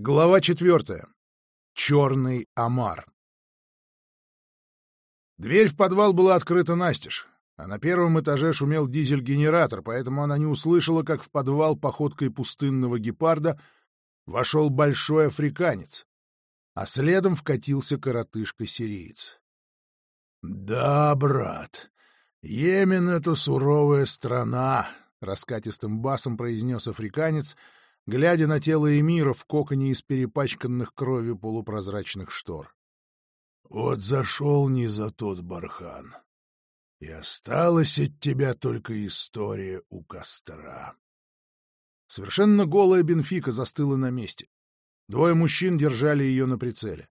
Глава четвертая. Черный омар. Дверь в подвал была открыта настежь, а на первом этаже шумел дизель-генератор, поэтому она не услышала, как в подвал походкой пустынного гепарда вошел большой африканец, а следом вкатился коротышка-сириец. — Да, брат, Йемен — это суровая страна, — раскатистым басом произнес африканец — глядя на тело Эмира в коконе из перепачканных кровью полупрозрачных штор. «Вот зашел не за тот бархан, и осталась от тебя только история у костра». Совершенно голая Бенфика застыла на месте. Двое мужчин держали ее на прицеле.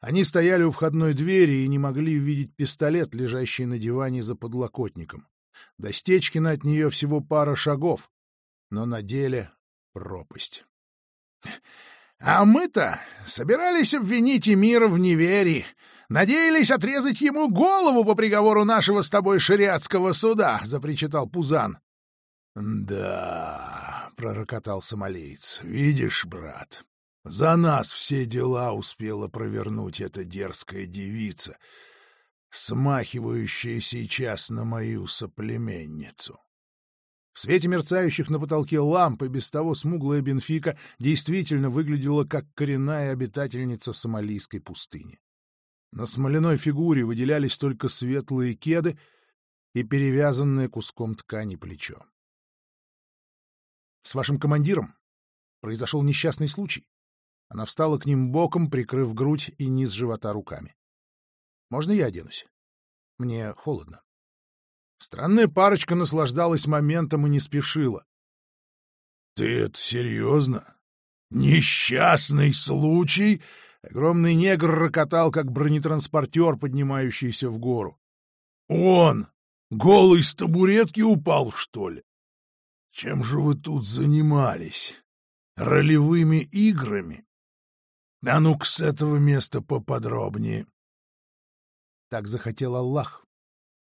Они стояли у входной двери и не могли увидеть пистолет, лежащий на диване за подлокотником. До Стечкина от нее всего пара шагов, но на деле пропасть. «А мы-то собирались обвинить Эмира в неверии, надеялись отрезать ему голову по приговору нашего с тобой шариатского суда», — запричитал Пузан. «Да», — пророкотал сомалиец, — «видишь, брат, за нас все дела успела провернуть эта дерзкая девица, смахивающая сейчас на мою соплеменницу». В свете мерцающих на потолке ламп и без того смуглая Бенфика действительно выглядела как коренная обитательница сомалийской пустыни. На смоляной фигуре выделялись только светлые кеды и перевязанное куском ткани плечо. «С вашим командиром произошел несчастный случай». Она встала к ним боком, прикрыв грудь и низ живота руками. «Можно я оденусь? Мне холодно». Странная парочка наслаждалась моментом и не спешила. — Ты это серьезно? Несчастный случай? Огромный негр рокотал, как бронетранспортер, поднимающийся в гору. — Он! Голый с табуретки упал, что ли? Чем же вы тут занимались? Ролевыми играми? А ну-ка с этого места поподробнее. Так захотел Аллах.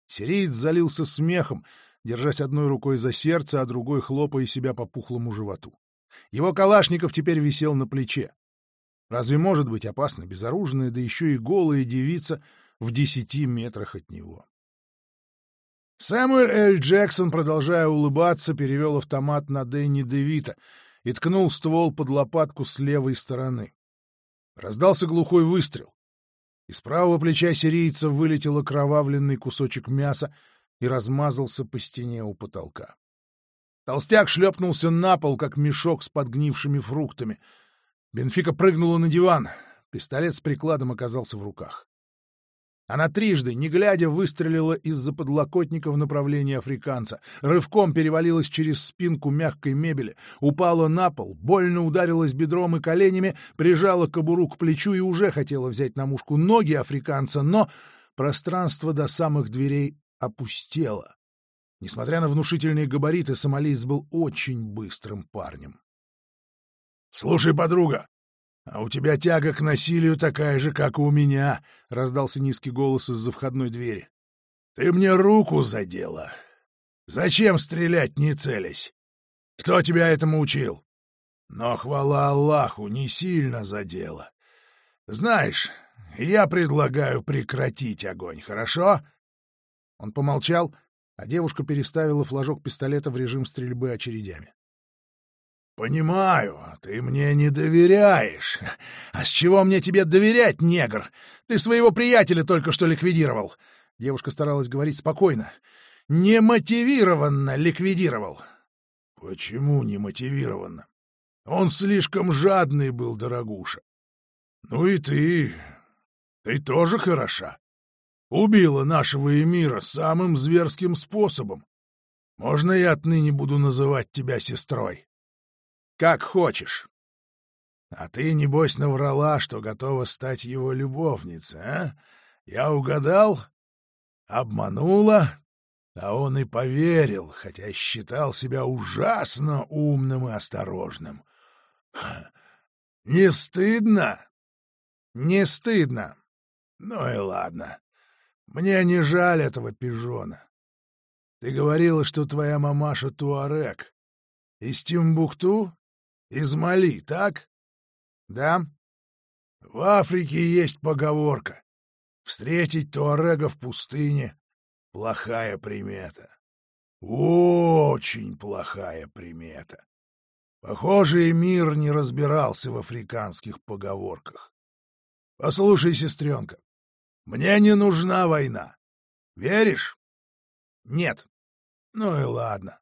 Сириец залился смехом, держась одной рукой за сердце, а другой хлопая себя по пухлому животу. Его калашников теперь висел на плече. Разве может быть опасно безоружная, да еще и голая девица в десяти метрах от него? Сэмюэль Эль Джексон, продолжая улыбаться, перевел автомат на Дэнни Девита и ткнул ствол под лопатку с левой стороны. Раздался глухой выстрел. Из правого плеча сирийца вылетел окровавленный кусочек мяса и размазался по стене у потолка. Толстяк шлепнулся на пол, как мешок с подгнившими фруктами. Бенфика прыгнула на диван. Пистолет с прикладом оказался в руках. Она трижды, не глядя, выстрелила из-за подлокотника в направлении африканца, рывком перевалилась через спинку мягкой мебели, упала на пол, больно ударилась бедром и коленями, прижала кобуру к плечу и уже хотела взять на мушку ноги африканца, но пространство до самых дверей опустело. Несмотря на внушительные габариты, сомалиец был очень быстрым парнем. — Слушай, подруга, «А у тебя тяга к насилию такая же, как и у меня», — раздался низкий голос из-за входной двери. «Ты мне руку задела. Зачем стрелять, не целясь? Кто тебя этому учил? Но, хвала Аллаху, не сильно задела. Знаешь, я предлагаю прекратить огонь, хорошо?» Он помолчал, а девушка переставила флажок пистолета в режим стрельбы очередями. «Понимаю, ты мне не доверяешь. А с чего мне тебе доверять, негр? Ты своего приятеля только что ликвидировал». Девушка старалась говорить спокойно. «Немотивированно ликвидировал». «Почему немотивированно? Он слишком жадный был, дорогуша. Ну и ты... ты тоже хороша. Убила нашего эмира самым зверским способом. Можно я отныне буду называть тебя сестрой?» Как хочешь. А ты, небось, наврала, что готова стать его любовницей, а? Я угадал? Обманула? А он и поверил, хотя считал себя ужасно умным и осторожным. Не стыдно? Не стыдно. Ну и ладно. Мне не жаль этого пижона. Ты говорила, что твоя мамаша Туарек. Из Тимбукту? Из Мали, так? Да? В Африке есть поговорка. Встретить туарега в пустыне — плохая примета. Очень плохая примета. Похоже, мир не разбирался в африканских поговорках. Послушай, сестренка, мне не нужна война. Веришь? Нет. Ну и ладно.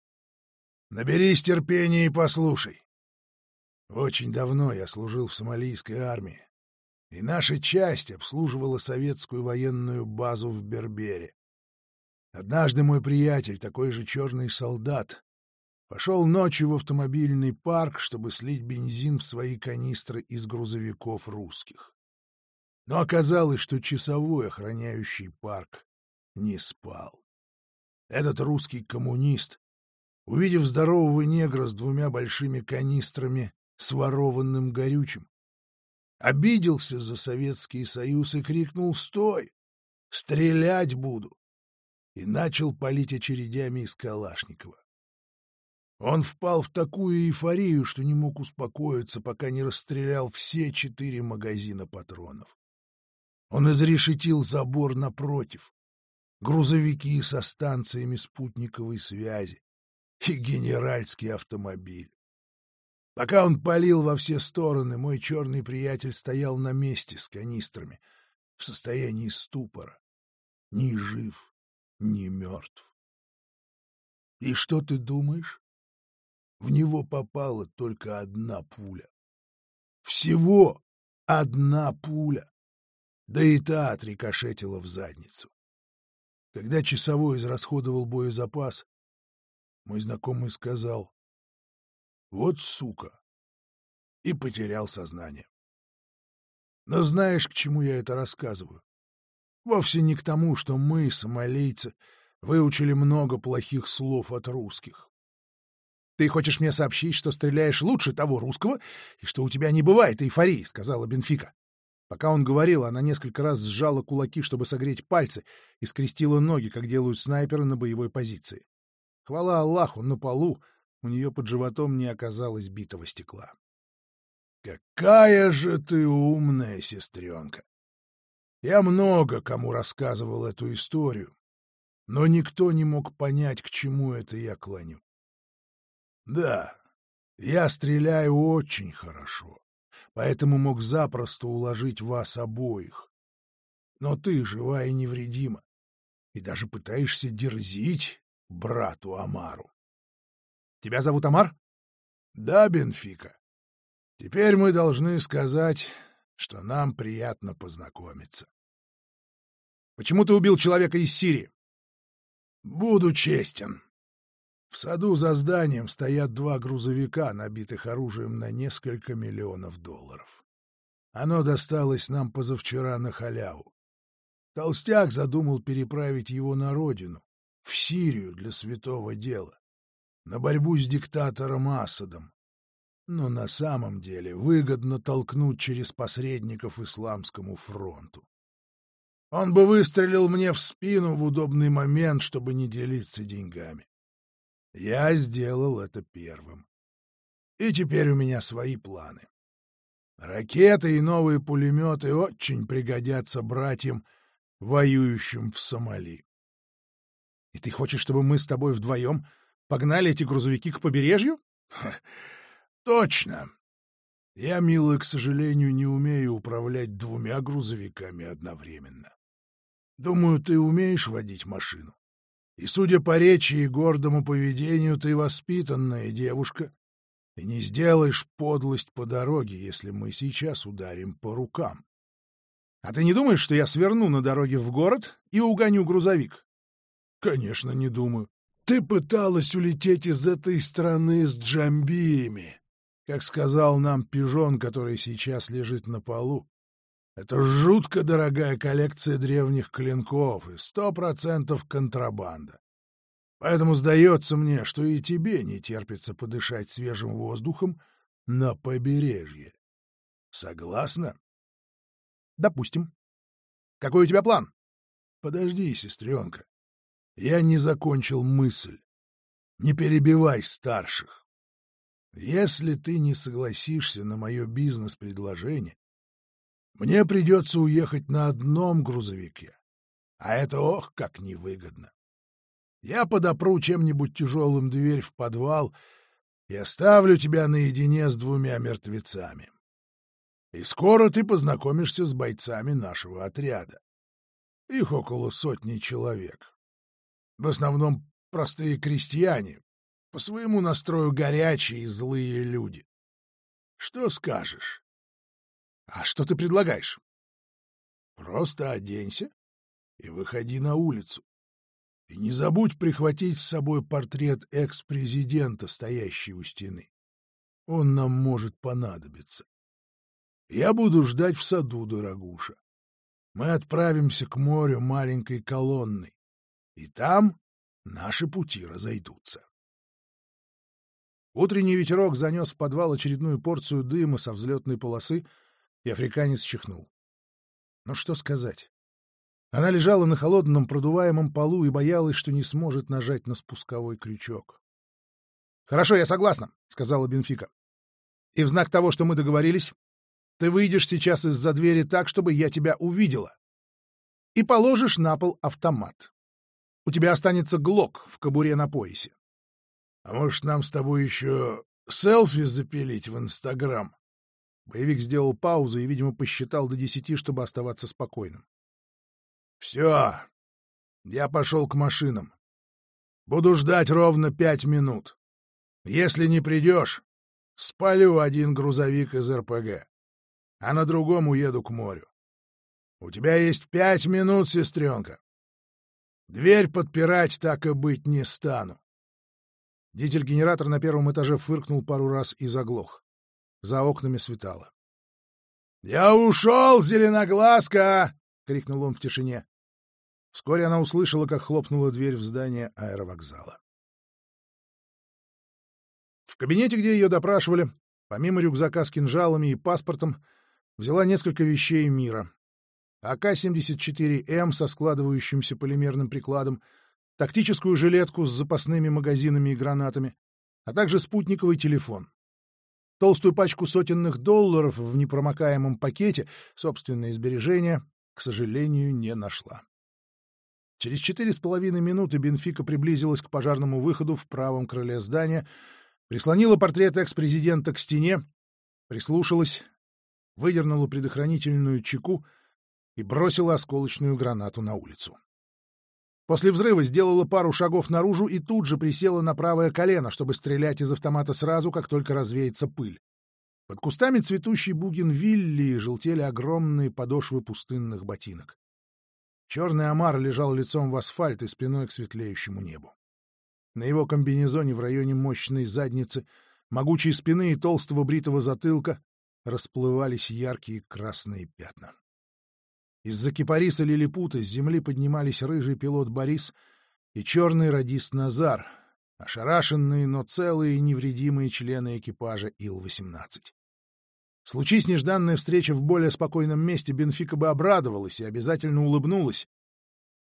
Наберись терпения и послушай. Очень давно я служил в сомалийской армии, и наша часть обслуживала советскую военную базу в Бербере. Однажды мой приятель, такой же черный солдат, пошел ночью в автомобильный парк, чтобы слить бензин в свои канистры из грузовиков русских. Но оказалось, что часовой, охраняющий парк, не спал. Этот русский коммунист, увидев здорового негра с двумя большими канистрами с ворованным горючим, обиделся за Советский Союз и крикнул «Стой! Стрелять буду!» и начал палить очередями из Калашникова. Он впал в такую эйфорию, что не мог успокоиться, пока не расстрелял все четыре магазина патронов. Он изрешетил забор напротив, грузовики со станциями спутниковой связи и генеральский автомобиль. Пока он палил во все стороны, мой черный приятель стоял на месте с канистрами, в состоянии ступора, ни жив, ни мертв. И что ты думаешь? В него попала только одна пуля. Всего одна пуля да и та отрикошетила в задницу. Когда часовой израсходовал боезапас, мой знакомый сказал «Вот сука!» и потерял сознание. Но знаешь, к чему я это рассказываю? Вовсе не к тому, что мы, сомалийцы, выучили много плохих слов от русских. «Ты хочешь мне сообщить, что стреляешь лучше того русского, и что у тебя не бывает эйфории», — сказала Бенфика. Пока он говорил, она несколько раз сжала кулаки, чтобы согреть пальцы, и скрестила ноги, как делают снайперы на боевой позиции. Хвала Аллаху, на полу у нее под животом не оказалось битого стекла. «Какая же ты умная, сестренка! Я много кому рассказывал эту историю, но никто не мог понять, к чему это я клоню. Да, я стреляю очень хорошо поэтому мог запросто уложить вас обоих. Но ты жива и невредима, и даже пытаешься дерзить брату Амару. Тебя зовут Амар? Да, Бенфика. Теперь мы должны сказать, что нам приятно познакомиться. Почему ты убил человека из Сирии? Буду честен. В саду за зданием стоят два грузовика, набитых оружием на несколько миллионов долларов. Оно досталось нам позавчера на халяву. Толстяк задумал переправить его на родину, в Сирию для святого дела, на борьбу с диктатором Асадом. Но на самом деле выгодно толкнуть через посредников Исламскому фронту. Он бы выстрелил мне в спину в удобный момент, чтобы не делиться деньгами. Я сделал это первым. И теперь у меня свои планы. Ракеты и новые пулеметы очень пригодятся братьям, воюющим в Сомали. И ты хочешь, чтобы мы с тобой вдвоем погнали эти грузовики к побережью? Точно. Я, милый, к сожалению, не умею управлять двумя грузовиками одновременно. Думаю, ты умеешь водить машину. И, судя по речи и гордому поведению, ты воспитанная девушка, и не сделаешь подлость по дороге, если мы сейчас ударим по рукам. А ты не думаешь, что я сверну на дороге в город и угоню грузовик? Конечно, не думаю. Ты пыталась улететь из этой страны с джамбиями, как сказал нам пижон, который сейчас лежит на полу. Это жутко дорогая коллекция древних клинков и сто процентов контрабанда. Поэтому сдается мне, что и тебе не терпится подышать свежим воздухом на побережье. Согласна? Допустим. Какой у тебя план? Подожди, сестренка. Я не закончил мысль. Не перебивай старших. Если ты не согласишься на мое бизнес-предложение, мне придется уехать на одном грузовике, а это ох, как невыгодно. Я подопру чем-нибудь тяжелым дверь в подвал и оставлю тебя наедине с двумя мертвецами. И скоро ты познакомишься с бойцами нашего отряда. Их около сотни человек. В основном простые крестьяне, по своему настрою горячие и злые люди. Что скажешь? А что ты предлагаешь? Просто оденься и выходи на улицу. И не забудь прихватить с собой портрет экс-президента, стоящий у стены. Он нам может понадобиться. Я буду ждать в саду, дорогуша. Мы отправимся к морю маленькой колонной, и там наши пути разойдутся. Утренний ветерок занес в подвал очередную порцию дыма со взлетной полосы, и африканец чихнул. Ну что сказать? Она лежала на холодном продуваемом полу и боялась, что не сможет нажать на спусковой крючок. — Хорошо, я согласна, — сказала Бенфика. — И в знак того, что мы договорились, ты выйдешь сейчас из-за двери так, чтобы я тебя увидела. И положишь на пол автомат. У тебя останется глок в кобуре на поясе. А может, нам с тобой еще селфи запилить в Инстаграм? Боевик сделал паузу и, видимо, посчитал до десяти, чтобы оставаться спокойным. — Все, я пошел к машинам. Буду ждать ровно пять минут. Если не придешь, спалю один грузовик из РПГ, а на другом уеду к морю. У тебя есть пять минут, сестренка. Дверь подпирать так и быть не стану. Дизель-генератор на первом этаже фыркнул пару раз и заглох. За окнами светало. — Я ушел, зеленоглазка! — крикнул он в тишине. Вскоре она услышала, как хлопнула дверь в здание аэровокзала. В кабинете, где ее допрашивали, помимо рюкзака с кинжалами и паспортом, взяла несколько вещей мира. АК-74М со складывающимся полимерным прикладом — тактическую жилетку с запасными магазинами и гранатами, а также спутниковый телефон. Толстую пачку сотенных долларов в непромокаемом пакете, собственные сбережения, к сожалению, не нашла. Через четыре с половиной минуты Бенфика приблизилась к пожарному выходу в правом крыле здания, прислонила портрет экс-президента к стене, прислушалась, выдернула предохранительную чеку и бросила осколочную гранату на улицу. После взрыва сделала пару шагов наружу и тут же присела на правое колено, чтобы стрелять из автомата сразу, как только развеется пыль. Под кустами цветущей бугенвилли желтели огромные подошвы пустынных ботинок. Черный омар лежал лицом в асфальт и спиной к светлеющему небу. На его комбинезоне в районе мощной задницы, могучей спины и толстого бритого затылка расплывались яркие красные пятна. Из-за кипариса лилипута с земли поднимались рыжий пилот Борис и черный радист Назар, ошарашенные, но целые и невредимые члены экипажа Ил-18. Случись нежданная встреча в более спокойном месте, Бенфика бы обрадовалась и обязательно улыбнулась,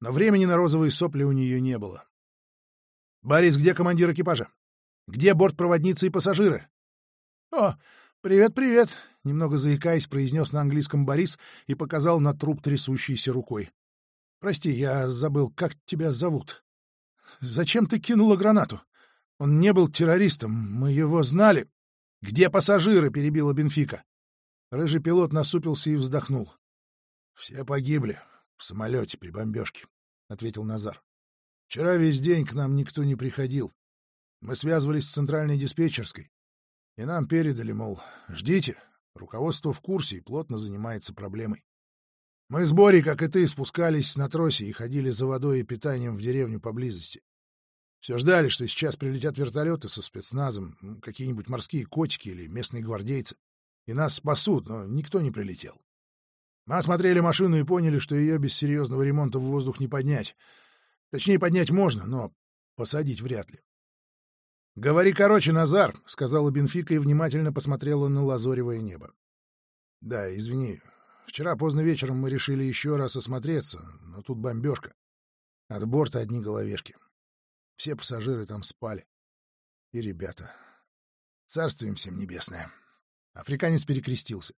но времени на розовые сопли у нее не было. «Борис, где командир экипажа? Где бортпроводница и пассажиры?» «О, привет-привет!» немного заикаясь, произнес на английском Борис и показал на труп трясущейся рукой. «Прости, я забыл, как тебя зовут. Зачем ты кинула гранату? Он не был террористом, мы его знали. Где пассажиры?» — перебила Бенфика. Рыжий пилот насупился и вздохнул. «Все погибли в самолете при бомбежке», — ответил Назар. «Вчера весь день к нам никто не приходил. Мы связывались с центральной диспетчерской, и нам передали, мол, ждите, Руководство в курсе и плотно занимается проблемой. Мы с Борей, как и ты, спускались на тросе и ходили за водой и питанием в деревню поблизости. Все ждали, что сейчас прилетят вертолеты со спецназом, какие-нибудь морские котики или местные гвардейцы, и нас спасут, но никто не прилетел. Мы осмотрели машину и поняли, что ее без серьезного ремонта в воздух не поднять. Точнее, поднять можно, но посадить вряд ли. — Говори короче, Назар, — сказала Бенфика и внимательно посмотрела на лазоревое небо. — Да, извини. Вчера поздно вечером мы решили еще раз осмотреться, но тут бомбежка. От борта одни головешки. Все пассажиры там спали. И ребята. Царствуем всем небесное. Африканец перекрестился.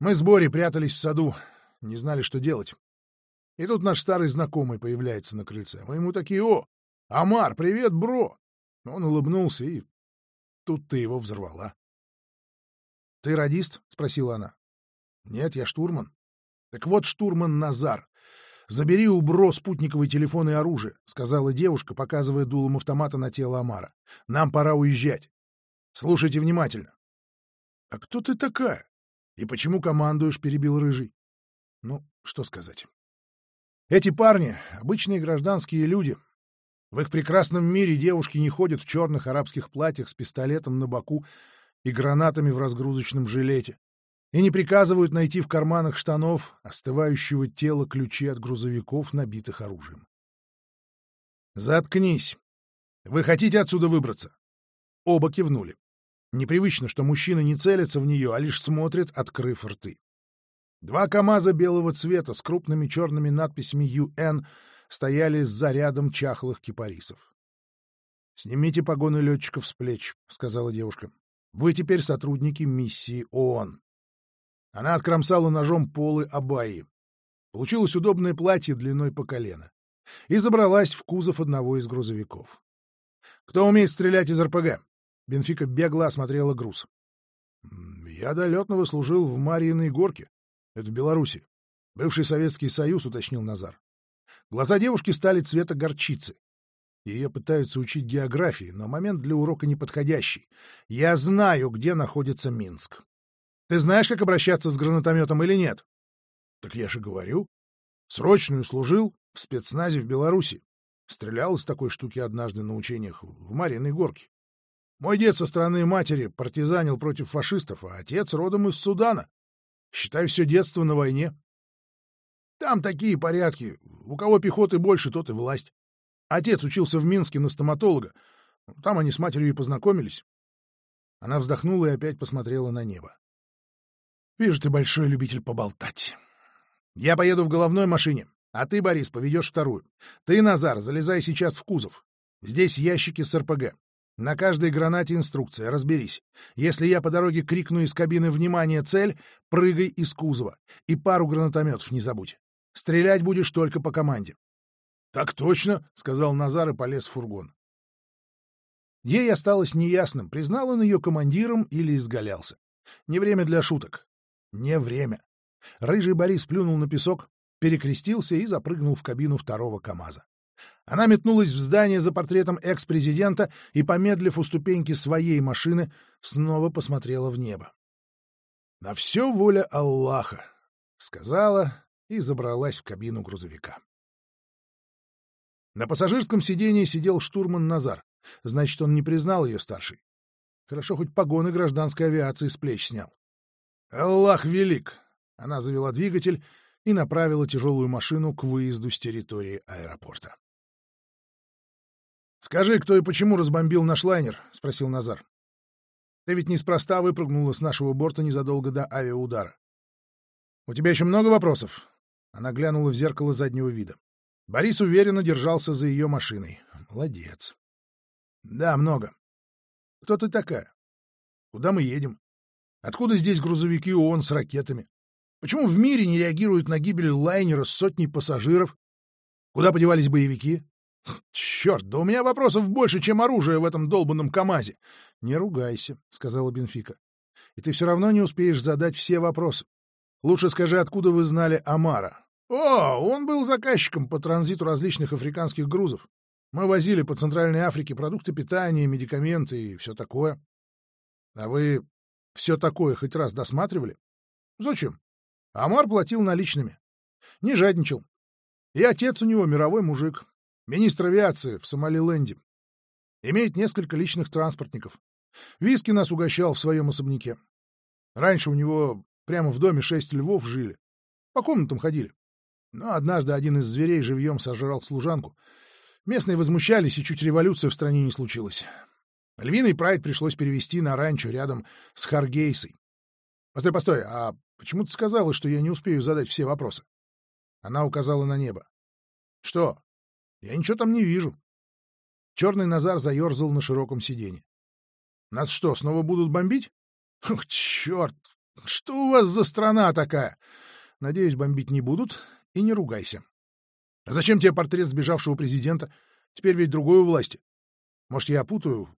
Мы с Бори прятались в саду, не знали, что делать. И тут наш старый знакомый появляется на крыльце. Мы ему такие, о, Амар, привет, бро! Он улыбнулся, и тут ты его взорвала. — Ты радист? — спросила она. — Нет, я штурман. — Так вот, штурман Назар. Забери у бро спутниковый телефон и оружие, — сказала девушка, показывая дулом автомата на тело Амара. — Нам пора уезжать. Слушайте внимательно. — А кто ты такая? И почему командуешь? — перебил Рыжий. — Ну, что сказать. Эти парни — обычные гражданские люди. В их прекрасном мире девушки не ходят в черных арабских платьях с пистолетом на боку и гранатами в разгрузочном жилете, и не приказывают найти в карманах штанов остывающего тела ключи от грузовиков, набитых оружием. «Заткнись! Вы хотите отсюда выбраться?» Оба кивнули. Непривычно, что мужчина не целится в нее, а лишь смотрит, открыв рты. Два КАМАЗа белого цвета с крупными черными надписями «ЮН» стояли за рядом чахлых кипарисов. «Снимите погоны летчиков с плеч», — сказала девушка. «Вы теперь сотрудники миссии ООН». Она откромсала ножом полы Абайи. Получилось удобное платье длиной по колено. И забралась в кузов одного из грузовиков. «Кто умеет стрелять из РПГ?» Бенфика бегло осмотрела груз. «Я до летного служил в Марьиной горке. Это в Беларуси. Бывший Советский Союз, уточнил Назар. Глаза девушки стали цвета горчицы. Ее пытаются учить географии, но момент для урока неподходящий. Я знаю, где находится Минск. Ты знаешь, как обращаться с гранатометом или нет? Так я же говорю. Срочную служил в спецназе в Беларуси. Стрелял из такой штуки однажды на учениях в Марьиной горке. Мой дед со стороны матери партизанил против фашистов, а отец родом из Судана. Считай все детство на войне. Там такие порядки. У кого пехоты больше, тот и власть. Отец учился в Минске на стоматолога. Там они с матерью и познакомились. Она вздохнула и опять посмотрела на небо. Вижу, ты большой любитель поболтать. Я поеду в головной машине, а ты, Борис, поведешь вторую. Ты, Назар, залезай сейчас в кузов. Здесь ящики с РПГ. На каждой гранате инструкция, разберись. Если я по дороге крикну из кабины «Внимание! Цель!», прыгай из кузова. И пару гранатометов не забудь. Стрелять будешь только по команде. — Так точно, — сказал Назар и полез в фургон. Ей осталось неясным, признал он ее командиром или изгалялся. Не время для шуток. Не время. Рыжий Борис плюнул на песок, перекрестился и запрыгнул в кабину второго КамАЗа. Она метнулась в здание за портретом экс-президента и, помедлив у ступеньки своей машины, снова посмотрела в небо. «На все воля Аллаха», — сказала и забралась в кабину грузовика. На пассажирском сидении сидел штурман Назар. Значит, он не признал ее старшей. Хорошо, хоть погоны гражданской авиации с плеч снял. «Аллах велик!» Она завела двигатель и направила тяжелую машину к выезду с территории аэропорта. «Скажи, кто и почему разбомбил наш лайнер?» — спросил Назар. «Ты ведь неспроста выпрыгнула с нашего борта незадолго до авиаудара. У тебя еще много вопросов?» Она глянула в зеркало заднего вида. Борис уверенно держался за ее машиной. «Молодец». «Да, много. Кто ты такая? Куда мы едем? Откуда здесь грузовики ООН с ракетами? Почему в мире не реагируют на гибель лайнера с сотней пассажиров? Куда подевались боевики? Черт, да у меня вопросов больше, чем оружие в этом долбанном КамАЗе. Не ругайся, сказала Бенфика. И ты все равно не успеешь задать все вопросы. Лучше скажи, откуда вы знали Амара? О, он был заказчиком по транзиту различных африканских грузов. Мы возили по Центральной Африке продукты питания, медикаменты и все такое. А вы все такое хоть раз досматривали? Зачем? Амар платил наличными. Не жадничал. И отец у него мировой мужик. Министр авиации в Сомалиленде. Имеет несколько личных транспортников. Виски нас угощал в своем особняке. Раньше у него прямо в доме шесть львов жили. По комнатам ходили. Но однажды один из зверей живьем сожрал служанку. Местные возмущались, и чуть революция в стране не случилась. Львиный прайд пришлось перевести на ранчо рядом с Харгейсой. Постой, постой, а почему ты сказала, что я не успею задать все вопросы? Она указала на небо. Что? Я ничего там не вижу. Черный Назар заерзал на широком сиденье. Нас что, снова будут бомбить? Ух, черт! Что у вас за страна такая? Надеюсь, бомбить не будут, и не ругайся. А зачем тебе портрет сбежавшего президента? Теперь ведь другой у власти. Может, я опутаю,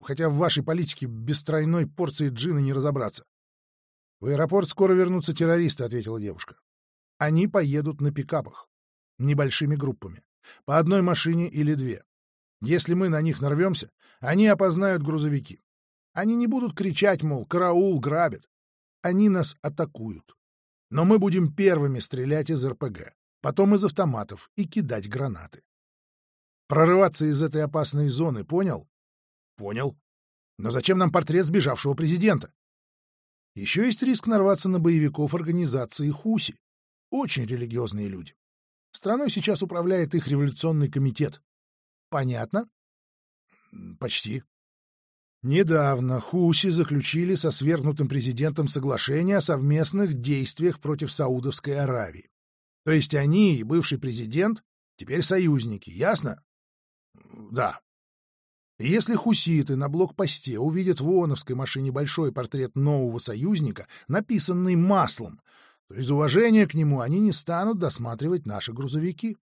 хотя в вашей политике без тройной порции джина не разобраться. — В аэропорт скоро вернутся террористы, — ответила девушка. — Они поедут на пикапах, небольшими группами, по одной машине или две. Если мы на них нарвемся, они опознают грузовики. Они не будут кричать, мол, караул, грабят. Они нас атакуют. Но мы будем первыми стрелять из РПГ, потом из автоматов и кидать гранаты. Прорываться из этой опасной зоны, понял? Понял. Но зачем нам портрет сбежавшего президента? Еще есть риск нарваться на боевиков организации Хуси. Очень религиозные люди. Страной сейчас управляет их революционный комитет. Понятно? Почти. Недавно Хуси заключили со свергнутым президентом соглашение о совместных действиях против Саудовской Аравии. То есть они и бывший президент теперь союзники, ясно? Да. И если хуситы на блокпосте увидят в ООНовской машине большой портрет нового союзника, написанный маслом, то из уважения к нему они не станут досматривать наши грузовики.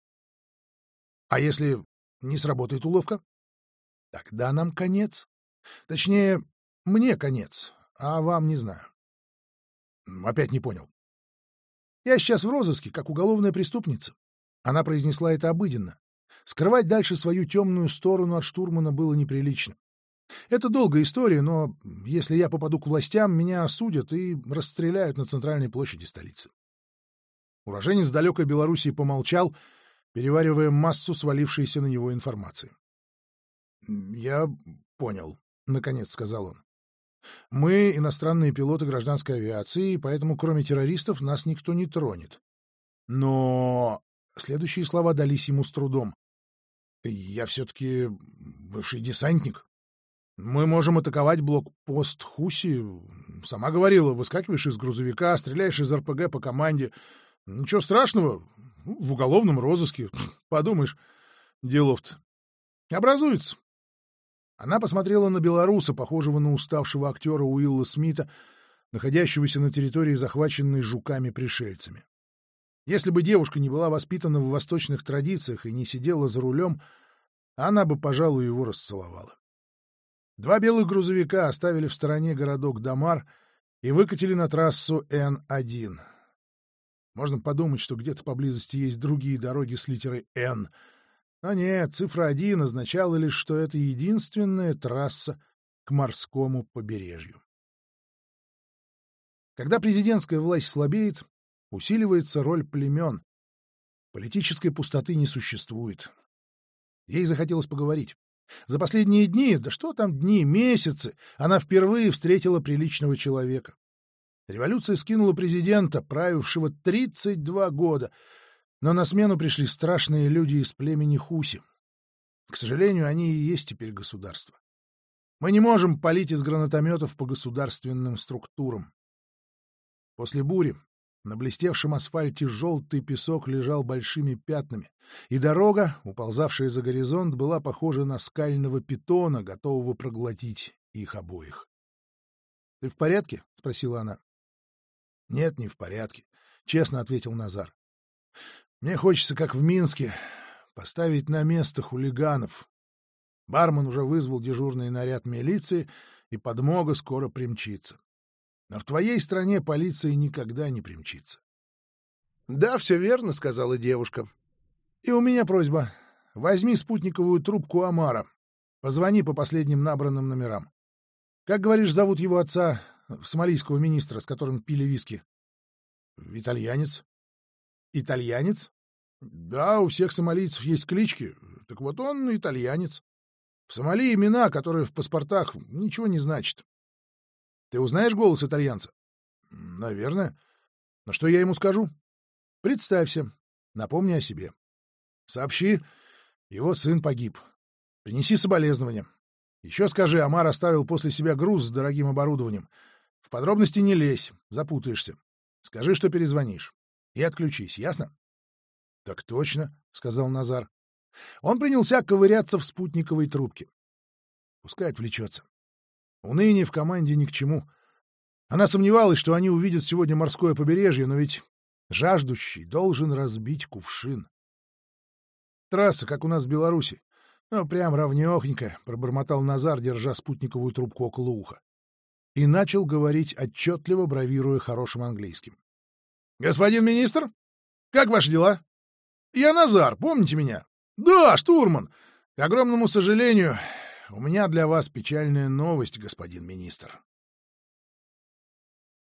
А если не сработает уловка? Тогда нам конец. Точнее, мне конец, а вам не знаю. Опять не понял. Я сейчас в розыске, как уголовная преступница. Она произнесла это обыденно. Скрывать дальше свою темную сторону от штурмана было неприлично. Это долгая история, но если я попаду к властям, меня осудят и расстреляют на центральной площади столицы. Уроженец далекой Белоруссии помолчал, переваривая массу свалившейся на него информации. — Я понял, — наконец сказал он. — Мы иностранные пилоты гражданской авиации, поэтому кроме террористов нас никто не тронет. Но... Следующие слова дались ему с трудом. Я все-таки бывший десантник. Мы можем атаковать блокпост Хуси. Сама говорила, выскакиваешь из грузовика, стреляешь из РПГ по команде. Ничего страшного, в уголовном розыске. Подумаешь, делов-то. Образуется. Она посмотрела на белоруса, похожего на уставшего актера Уилла Смита, находящегося на территории, захваченной жуками-пришельцами. Если бы девушка не была воспитана в восточных традициях и не сидела за рулем, она бы, пожалуй, его расцеловала. Два белых грузовика оставили в стороне городок Дамар и выкатили на трассу Н-1. Можно подумать, что где-то поблизости есть другие дороги с литерой «Н». Но нет, цифра 1 означала лишь, что это единственная трасса к морскому побережью. Когда президентская власть слабеет, усиливается роль племен. Политической пустоты не существует. Ей захотелось поговорить. За последние дни, да что там дни, месяцы, она впервые встретила приличного человека. Революция скинула президента, правившего 32 года, но на смену пришли страшные люди из племени Хуси. К сожалению, они и есть теперь государство. Мы не можем палить из гранатометов по государственным структурам. После бури на блестевшем асфальте желтый песок лежал большими пятнами, и дорога, уползавшая за горизонт, была похожа на скального питона, готового проглотить их обоих. — Ты в порядке? — спросила она. — Нет, не в порядке, — честно ответил Назар. — Мне хочется, как в Минске, поставить на место хулиганов. Бармен уже вызвал дежурный наряд милиции, и подмога скоро примчится. Но в твоей стране полиция никогда не примчится. — Да, все верно, — сказала девушка. — И у меня просьба. Возьми спутниковую трубку Амара. Позвони по последним набранным номерам. Как, говоришь, зовут его отца, сомалийского министра, с которым пили виски? — Итальянец. — Итальянец? — Да, у всех сомалийцев есть клички. Так вот он итальянец. В Сомали имена, которые в паспортах, ничего не значат. Ты узнаешь голос итальянца? — Наверное. Но что я ему скажу? — Представься. Напомни о себе. Сообщи, его сын погиб. Принеси соболезнования. Еще скажи, Амар оставил после себя груз с дорогим оборудованием. В подробности не лезь, запутаешься. Скажи, что перезвонишь. И отключись, ясно? — Так точно, — сказал Назар. Он принялся ковыряться в спутниковой трубке. Пускай отвлечется. Уныние в команде ни к чему. Она сомневалась, что они увидят сегодня морское побережье, но ведь жаждущий должен разбить кувшин. Трасса, как у нас в Беларуси. Ну, прям равнёхонько, — пробормотал Назар, держа спутниковую трубку около уха. И начал говорить отчетливо, бравируя хорошим английским. — Господин министр, как ваши дела? Я Назар, помните меня? — Да, штурман. К огромному сожалению, у меня для вас печальная новость, господин министр.